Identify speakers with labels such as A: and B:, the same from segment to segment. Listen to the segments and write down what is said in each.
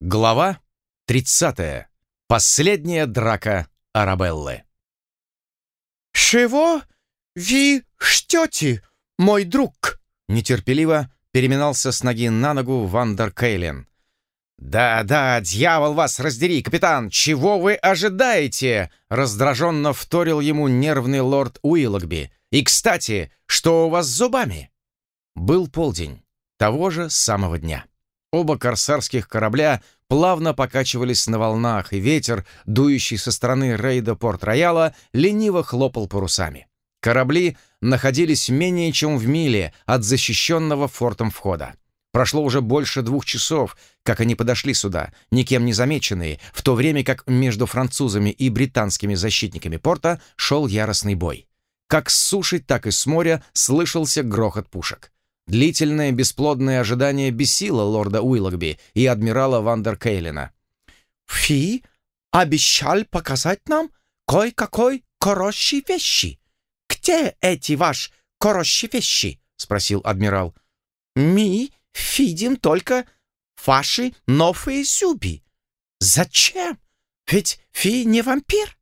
A: Глава 30. Последняя драка Арабеллы.
B: «Чего вы ждете, мой друг?»
A: Нетерпеливо переминался с ноги на ногу Вандер Кейлин. «Да, да, дьявол вас раздери, капитан! Чего вы ожидаете?» Раздраженно вторил ему нервный лорд Уиллогби. «И, кстати, что у вас с зубами?» Был полдень того же самого дня. Оба корсарских корабля плавно покачивались на волнах, и ветер, дующий со стороны рейда Порт-Рояла, лениво хлопал парусами. Корабли находились менее чем в миле от защищенного фортом входа. Прошло уже больше двух часов, как они подошли сюда, никем не замеченные, в то время как между французами и британскими защитниками порта шел яростный бой. Как с суши, так и с моря слышался грохот пушек. Длительное бесплодное ожидание бесило лорда Уиллогби и адмирала Вандер Кейлина.
B: «Фи обещал показать нам кое-какой хорошие вещи. Где эти ваши хорошие вещи?» — спросил адмирал. «Мы видим только ваши новые зубы. Зачем? Ведь фи не вампир».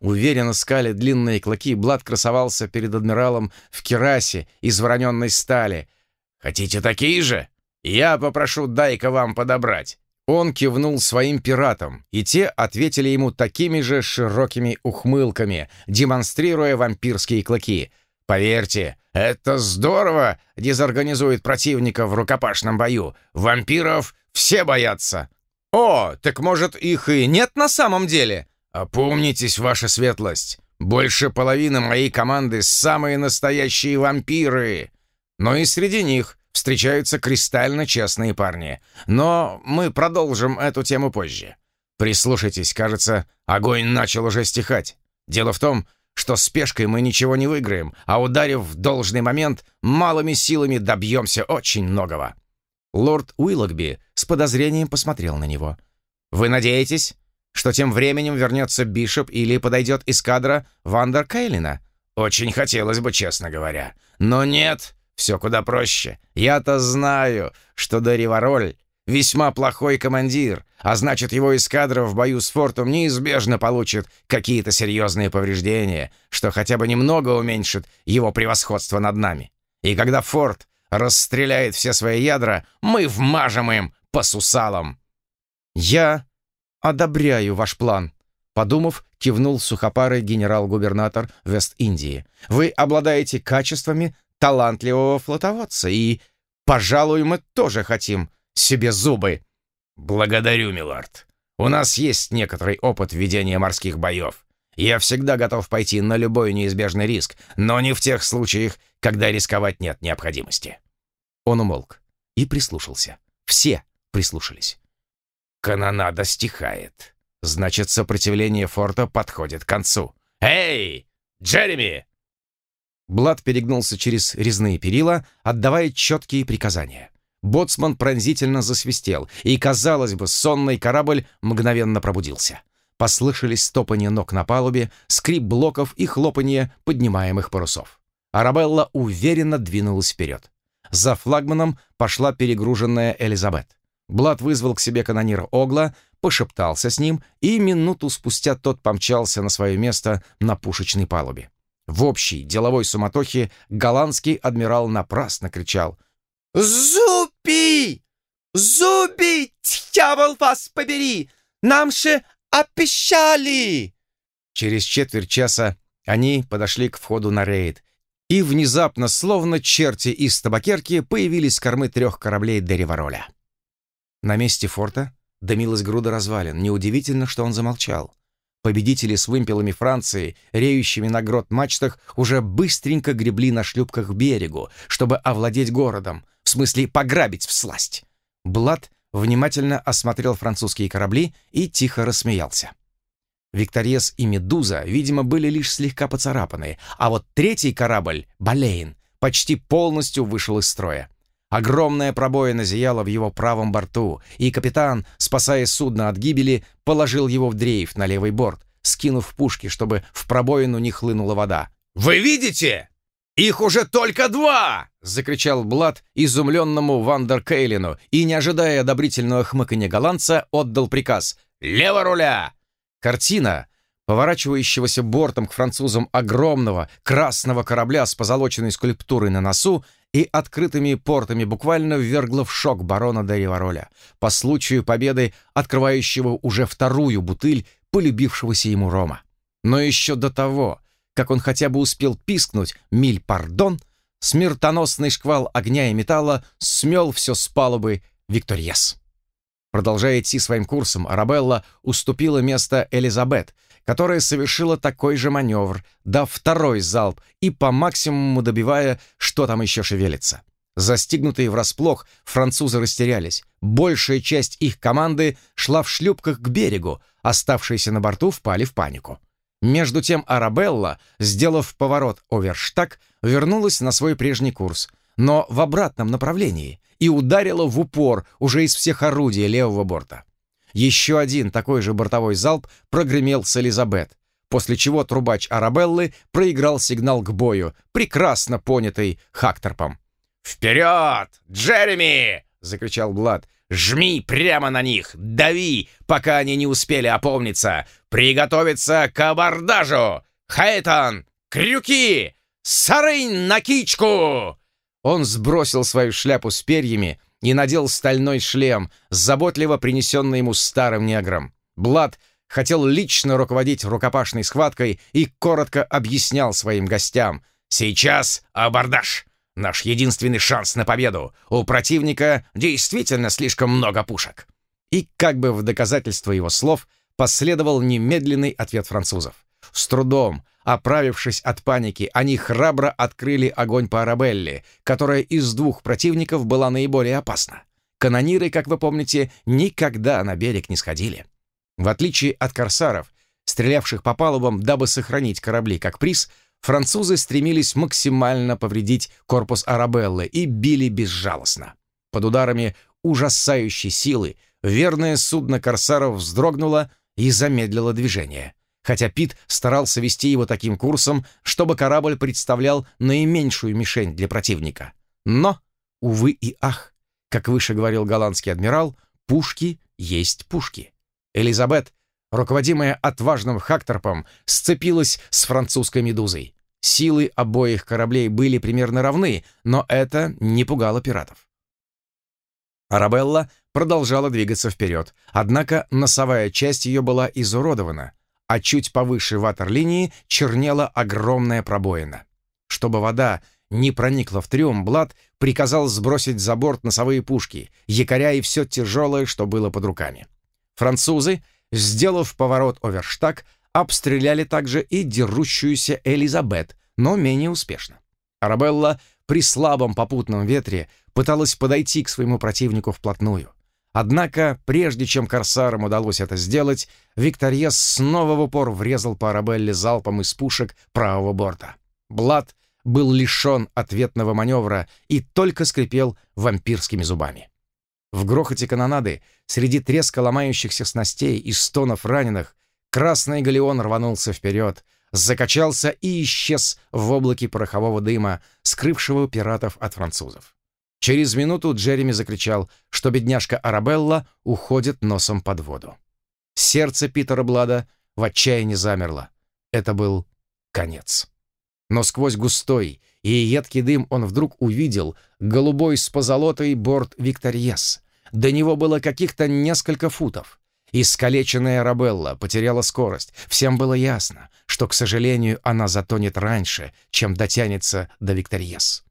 A: Уверенно скали длинные клыки, Блад красовался перед адмиралом в керасе из вороненной стали — «Хотите такие же? Я попрошу Дайка вам подобрать». Он кивнул своим пиратам, и те ответили ему такими же широкими ухмылками, демонстрируя вампирские клыки. «Поверьте, это здорово дезорганизует противника в рукопашном бою. Вампиров все боятся». «О, так может, их и нет на самом деле?» «Опомнитесь, ваша светлость. Больше половины моей команды — самые настоящие вампиры. Но и среди них встречаются кристально честные парни. Но мы продолжим эту тему позже. Прислушайтесь, кажется, огонь начал уже стихать. Дело в том, что спешкой мы ничего не выиграем, а ударив в должный момент, малыми силами добьемся очень многого». Лорд Уиллогби с подозрением посмотрел на него. «Вы надеетесь, что тем временем вернется Бишоп или подойдет эскадра Вандер Кейлина?» «Очень хотелось бы, честно говоря. Но нет, все куда проще. Я-то знаю, что Деривароль весьма плохой командир, а значит, его эскадра в бою с фортом неизбежно получит какие-то серьезные повреждения, что хотя бы немного уменьшит его превосходство над нами. И когда форт расстреляет все свои ядра, мы вмажем им по сусалам. Я одобряю ваш план, Подумав, кивнул сухопарый генерал-губернатор Вест-Индии. «Вы обладаете качествами, талантливого флотоводца, и, пожалуй, мы тоже хотим себе зубы». «Благодарю, милорд. У нас есть некоторый опыт ведения морских боев. Я всегда готов пойти на любой неизбежный риск, но не в тех случаях, когда рисковать нет необходимости». Он умолк и прислушался. Все прислушались. «Канонада стихает. Значит, сопротивление форта подходит к концу. Эй, Джереми, Блад перегнулся через резные перила, отдавая четкие приказания. Боцман пронзительно засвистел, и, казалось бы, сонный корабль мгновенно пробудился. Послышались стопанье ног на палубе, скрип блоков и хлопанье поднимаемых парусов. Арабелла уверенно двинулась вперед. За флагманом пошла перегруженная Элизабет. Блад вызвал к себе канонира Огла, пошептался с ним, и минуту спустя тот помчался на свое место на пушечной палубе. В общей деловой суматохе голландский адмирал напрасно кричал
B: «Зуби! Зуби! Дьявол вас побери! Нам же обещали!»
A: Через четверть часа они подошли к входу на рейд, и внезапно, словно черти из табакерки, появились кормы трех кораблей Деривароля. На месте форта дымилась груда развалин. Неудивительно, что он замолчал. Победители с вымпелами Франции, реющими на грот мачтах, уже быстренько гребли на шлюпках к берегу, чтобы овладеть городом, в смысле пограбить в сласть. Блад внимательно осмотрел французские корабли и тихо рассмеялся. Викториес и Медуза, видимо, были лишь слегка поцарапаны, а вот третий корабль, Балейн, почти полностью вышел из строя. Огромная пробоина зияла в его правом борту, и капитан, спасая судно от гибели, положил его в дрейф на левый борт, скинув пушки, чтобы в пробоину не хлынула вода. «Вы видите? Их уже только два!» закричал Блад изумленному Вандер Кейлину и, не ожидая одобрительного хмыканья голландца, отдал приказ «Лево руля!». Картина, поворачивающегося бортом к французам огромного красного корабля с позолоченной скульптурой на носу и открытыми портами буквально ввергла в шок барона де Ривароля по случаю победы, открывающего уже вторую бутыль полюбившегося ему рома. Но еще до того, как он хотя бы успел пискнуть «Миль пардон», смертоносный шквал огня и металла смел все с палубы «Викторьес». Продолжая идти своим курсом, Арабелла уступила место Элизабет, которая совершила такой же маневр, дав второй залп и по максимуму добивая, что там еще шевелится. Застигнутые врасплох, французы растерялись. Большая часть их команды шла в шлюпках к берегу, оставшиеся на борту впали в панику. Между тем Арабелла, сделав поворот оверштаг, вернулась на свой прежний курс, но в обратном направлении и ударила в упор уже из всех орудий левого борта. Еще один такой же бортовой залп прогремел с Элизабет, после чего трубач Арабеллы проиграл сигнал к бою, прекрасно понятый Хакторпом. «Вперед, Джереми!» — закричал Блад. Жми прямо на них, дави, пока они не успели опомниться. Приготовиться к абордажу! Хайтон, крюки! Сарынь на кичку!» Он сбросил свою шляпу с перьями и надел стальной шлем, заботливо принесенный ему старым негром. Блад хотел лично руководить рукопашной схваткой и коротко объяснял своим гостям. «Сейчас абордаж! Наш единственный шанс на победу. У противника действительно слишком много пушек. И как бы в доказательство его слов последовал немедленный ответ французов. С трудом, оправившись от паники, они храбро открыли огонь по Арабелле, которая из двух противников была наиболее опасна. Канониры, как вы помните, никогда на берег не сходили. В отличие от корсаров, стрелявших по палубам, дабы сохранить корабли как приз, французы стремились максимально повредить корпус Арабеллы и били безжалостно. Под ударами ужасающей силы верное судно корсаров вздрогнуло и замедлило движение, хотя Пит старался вести его таким курсом, чтобы корабль представлял наименьшую мишень для противника. Но, увы и ах, как выше говорил голландский адмирал, пушки есть пушки. Элизабет руководимая отважным Хакторпом, сцепилась с французской «Медузой». Силы обоих кораблей были примерно равны, но это не пугало пиратов. Арабелла продолжала двигаться вперед, однако носовая часть ее была изуродована, а чуть повыше ватерлинии чернела огромная пробоина. Чтобы вода не проникла в трюм, Блад приказал сбросить за борт носовые пушки, якоря и все тяжелое, что было под руками. Французы — Сделав поворот оверштаг, обстреляли также и дерущуюся Элизабет, но менее успешно. Арабелла при слабом попутном ветре пыталась подойти к своему противнику вплотную. Однако, прежде чем корсарам удалось это сделать, Викториес снова в упор врезал по Арабелле залпом из пушек правого борта. Блад был лишен ответного маневра и только скрипел вампирскими зубами. В грохоте канонады, среди треска ломающихся снастей и стонов раненых, красный галеон рванулся вперед, закачался и исчез в облаке порохового дыма, скрывшего пиратов от французов. Через минуту Джереми закричал, что бедняжка Арабелла уходит носом под воду. Сердце Питера Блада в отчаянии замерло. Это был конец. Но сквозь густой и едкий дым он вдруг увидел голубой с позолотой борт Викториес. До него было каких-то несколько футов. Искалеченная Рабелла потеряла скорость. Всем было ясно, что, к сожалению, она затонет раньше, чем дотянется до Викториес.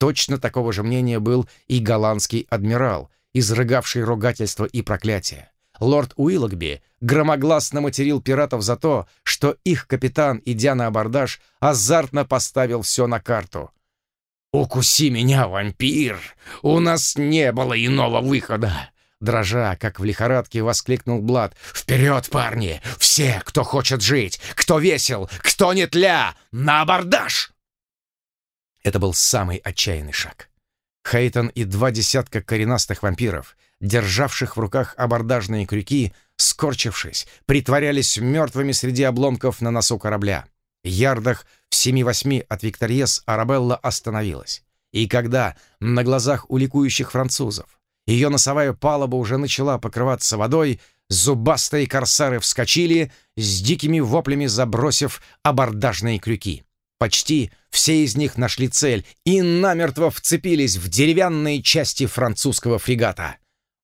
A: Точно такого же мнения был и голландский адмирал, изрыгавший ругательство и проклятие лорд Уиллогби громогласно материл пиратов за то, что их капитан, идя на абордаж, азартно поставил все на карту. «Укуси меня, вампир! У нас не было иного выхода!» Дрожа, как в лихорадке, воскликнул Блад. «Вперед, парни! Все, кто хочет жить! Кто весел! Кто не тля! На абордаж!» Это был самый отчаянный шаг. Хейтон и два десятка коренастых вампиров — державших в руках абордажные крюки, скорчившись, притворялись мертвыми среди обломков на носу корабля. Ярдах в семи-восьми от Викториес Арабелла остановилась. И когда на глазах у ликующих французов ее носовая палуба уже начала покрываться водой, зубастые корсары вскочили, с дикими воплями забросив абордажные крюки. Почти все из них нашли цель и намертво вцепились в деревянные части французского фрегата.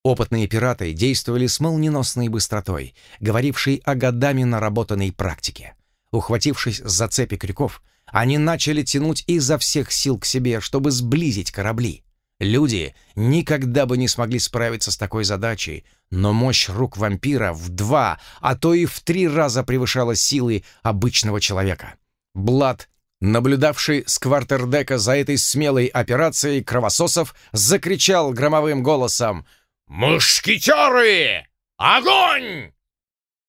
A: Опытные пираты действовали с молниеносной быстротой, говорившей о годами наработанной практике. Ухватившись за цепи крюков, они начали тянуть изо всех сил к себе, чтобы сблизить корабли. Люди никогда бы не смогли справиться с такой задачей, но мощь рук вампира в два, а то и в три раза превышала силы обычного человека. Блад, наблюдавший с квартердека за этой смелой операцией кровососов, закричал громовым голосом «Мушкетеры! Огонь!»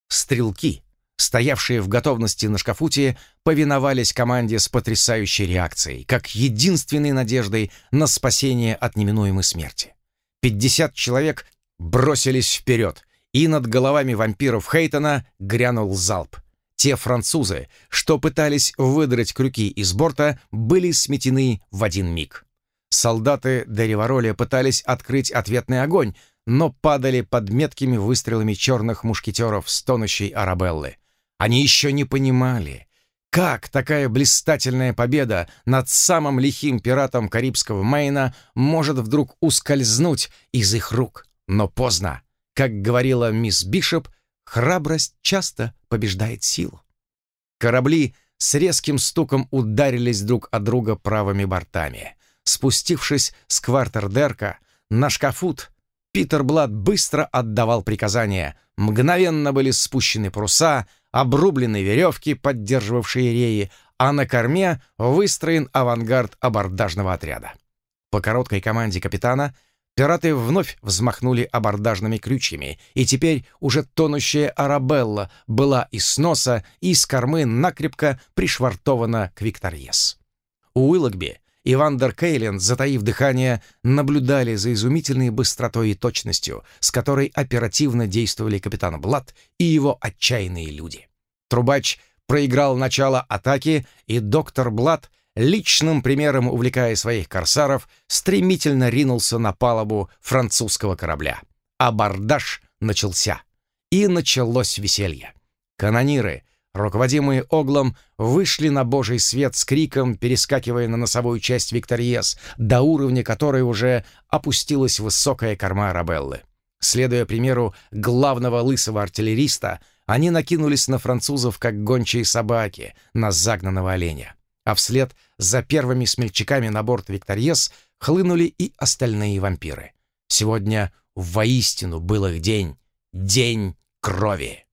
A: Стрелки, стоявшие в готовности на шкафуте, повиновались команде с потрясающей реакцией, как единственной надеждой на спасение от неминуемой смерти. Пятьдесят человек бросились вперед, и над головами вампиров Хейтона грянул залп. Те французы, что пытались выдрать крюки из борта, были сметены в один миг. Солдаты Деривароля пытались открыть ответный огонь, но падали под меткими выстрелами черных мушкетеров с тонущей Арабеллы. Они еще не понимали, как такая блистательная победа над самым лихим пиратом Карибского Мейна может вдруг ускользнуть из их рук. Но поздно. Как говорила мисс Бишоп, храбрость часто побеждает силу. Корабли с резким стуком ударились друг от друга правыми бортами. Спустившись с квартердерка на шкафут, Питер Блад быстро отдавал приказания. Мгновенно были спущены паруса, обрублены веревки, поддерживавшие реи, а на корме выстроен авангард абордажного отряда. По короткой команде капитана пираты вновь взмахнули абордажными крючьями, и теперь уже тонущая Арабелла была из сноса и из кормы накрепко пришвартована к Викторьес. У Уиллогби и Вандер Кейлен, затаив дыхание, наблюдали за изумительной быстротой и точностью, с которой оперативно действовали капитан Блад и его отчаянные люди. Трубач проиграл начало атаки, и доктор Блад, личным примером увлекая своих корсаров, стремительно ринулся на палубу французского корабля. Абордаж начался. И началось веселье. Канониры — руководимые Оглом, вышли на божий свет с криком, перескакивая на носовую часть Викториес, до уровня которой уже опустилась высокая корма Арабеллы. Следуя примеру главного лысого артиллериста, они накинулись на французов, как гончие собаки, на загнанного оленя. А вслед за первыми смельчаками на борт Викториес хлынули и остальные вампиры. Сегодня воистину был их день, день крови.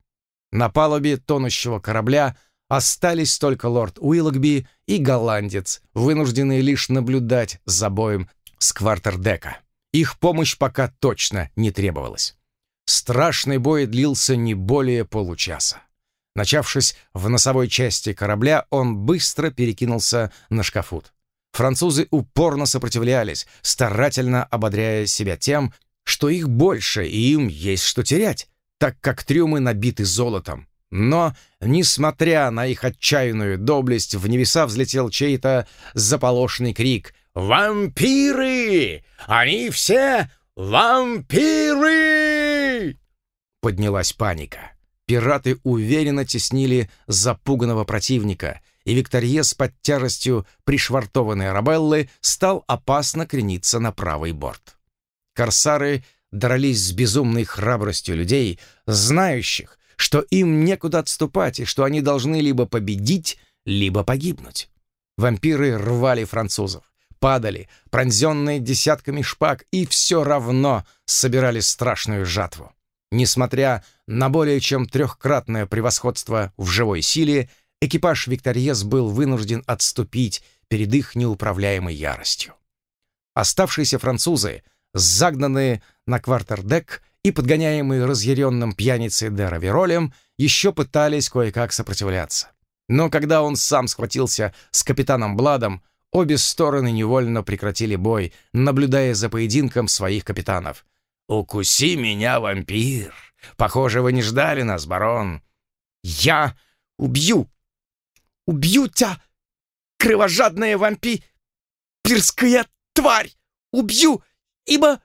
A: На палубе тонущего корабля остались только лорд Уиллогби и голландец, вынужденные лишь наблюдать за боем с квартердека. Их помощь пока точно не требовалась. Страшный бой длился не более получаса. Начавшись в носовой части корабля, он быстро перекинулся на шкафут. Французы упорно сопротивлялись, старательно ободряя себя тем, что их больше, и им есть что терять так как трюмы набиты золотом. Но, несмотря на их отчаянную доблесть, в небеса взлетел чей-то заполошный крик «Вампиры! Они все вампиры!» Поднялась паника. Пираты уверенно теснили запуганного противника, и Викториес под тяжестью пришвартованной Арабеллы стал опасно крениться на правый борт. Корсары дрались с безумной храбростью людей, знающих, что им некуда отступать и что они должны либо победить, либо погибнуть. Вампиры рвали французов, падали, пронзенные десятками шпаг, и все равно собирали страшную жатву. Несмотря на более чем трехкратное превосходство в живой силе, экипаж Викториес был вынужден отступить перед их неуправляемой яростью. Оставшиеся французы — загнанные на квартердек и подгоняемые разъяренным пьяницей Дера Веролем, еще пытались кое-как сопротивляться. Но когда он сам схватился с капитаном Бладом, обе стороны невольно прекратили бой, наблюдая за поединком своих капитанов. «Укуси меня, вампир! Похоже, вы не ждали нас, барон!» «Я убью! Убью тебя, кровожадная вампирская
B: тварь! Убью, ибо...»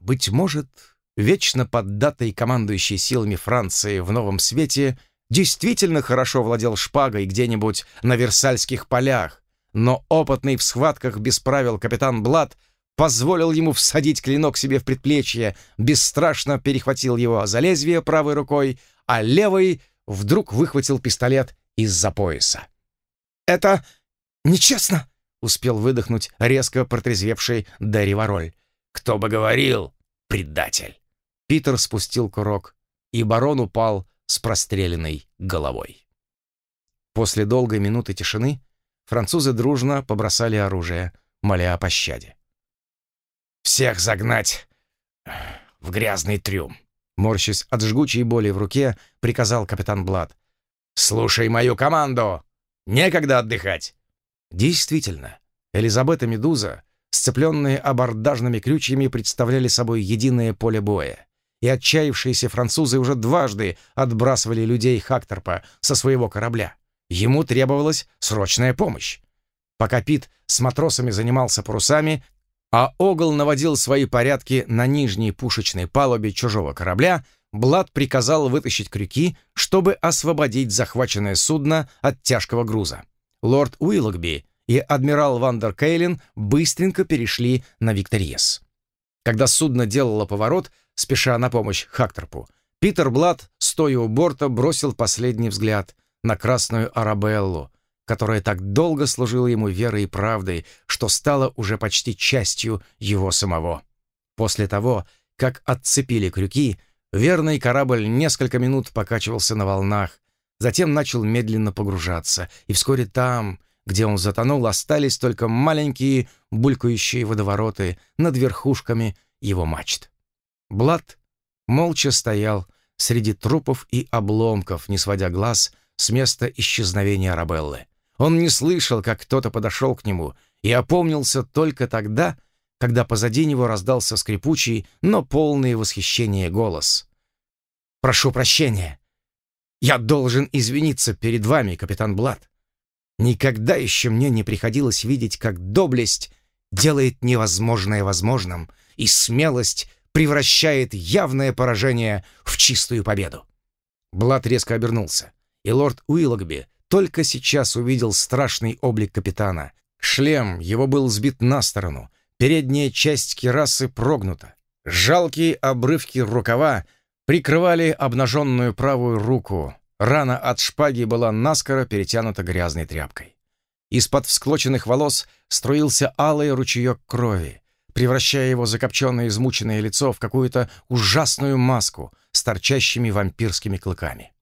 A: Быть может, вечно поддатый командующий силами Франции в новом свете действительно хорошо владел шпагой где-нибудь на Версальских полях, но опытный в схватках без правил капитан Блад позволил ему всадить клинок себе в предплечье, бесстрашно перехватил его за лезвие правой рукой, а левой вдруг выхватил пистолет из-за пояса.
B: «Это нечестно!»
A: — успел выдохнуть резко протрезвевший Дэри Вороль. «Кто бы говорил, предатель!» Питер спустил курок, и барон упал с простреленной головой. После долгой минуты тишины французы дружно побросали оружие, моля о пощаде. «Всех загнать в грязный трюм!» Морщась от жгучей боли в руке, приказал капитан Блад. «Слушай мою команду! Некогда отдыхать!» Действительно, Элизабета Медуза, сцепленные абордажными крючьями, представляли собой единое поле боя, и отчаявшиеся французы уже дважды отбрасывали людей Хакторпа со своего корабля. Ему требовалась срочная помощь. Пока Пит с матросами занимался парусами, а Огл наводил свои порядки на нижней пушечной палубе чужого корабля, Блад приказал вытащить крюки, чтобы освободить захваченное судно от тяжкого груза. Лорд Уиллогби и адмирал Вандер Кейлин быстренько перешли на Викториес. Когда судно делало поворот, спеша на помощь Хакторпу, Питер Блад, стоя у борта, бросил последний взгляд на красную Арабеллу, которая так долго служила ему верой и правдой, что стала уже почти частью его самого. После того, как отцепили крюки, верный корабль несколько минут покачивался на волнах, затем начал медленно погружаться, и вскоре там, где он затонул, остались только маленькие булькающие водовороты над верхушками его мачт. Блад молча стоял среди трупов и обломков, не сводя глаз с места исчезновения Арабеллы. Он не слышал, как кто-то подошел к нему, и опомнился только тогда, когда позади него раздался скрипучий, но полный восхищения голос. «Прошу прощения. Я должен извиниться перед вами, капитан Блад. Никогда еще мне не приходилось видеть, как доблесть делает невозможное возможным, и смелость превращает явное поражение в чистую победу». Блад резко обернулся, и лорд Уиллогби только сейчас увидел страшный облик капитана. Шлем его был сбит на сторону, передняя часть кирасы прогнута. Жалкие обрывки рукава прикрывали обнаженную правую руку. Рана от шпаги была наскоро перетянута грязной тряпкой. Из-под всклоченных волос струился алый ручеек крови, превращая его закопченное измученное лицо в какую-то ужасную маску с торчащими вампирскими клыками.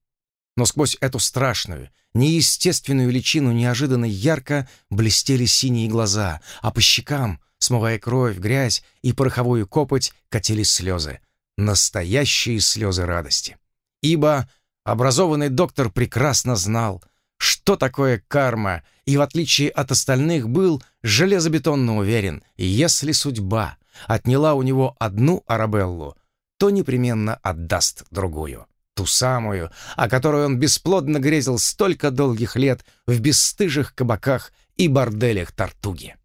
A: Но сквозь эту страшную, неестественную личину неожиданно ярко блестели синие глаза, а по щекам, смывая кровь, грязь и пороховую копоть, катились слезы. Настоящие слезы радости. Ибо образованный доктор прекрасно знал, что такое карма, и в отличие от остальных был железобетонно уверен, если судьба отняла у него одну Арабеллу, то непременно отдаст другую ту самую, о которой он бесплодно грезил столько долгих лет в бесстыжих кабаках и борделях Тартуги.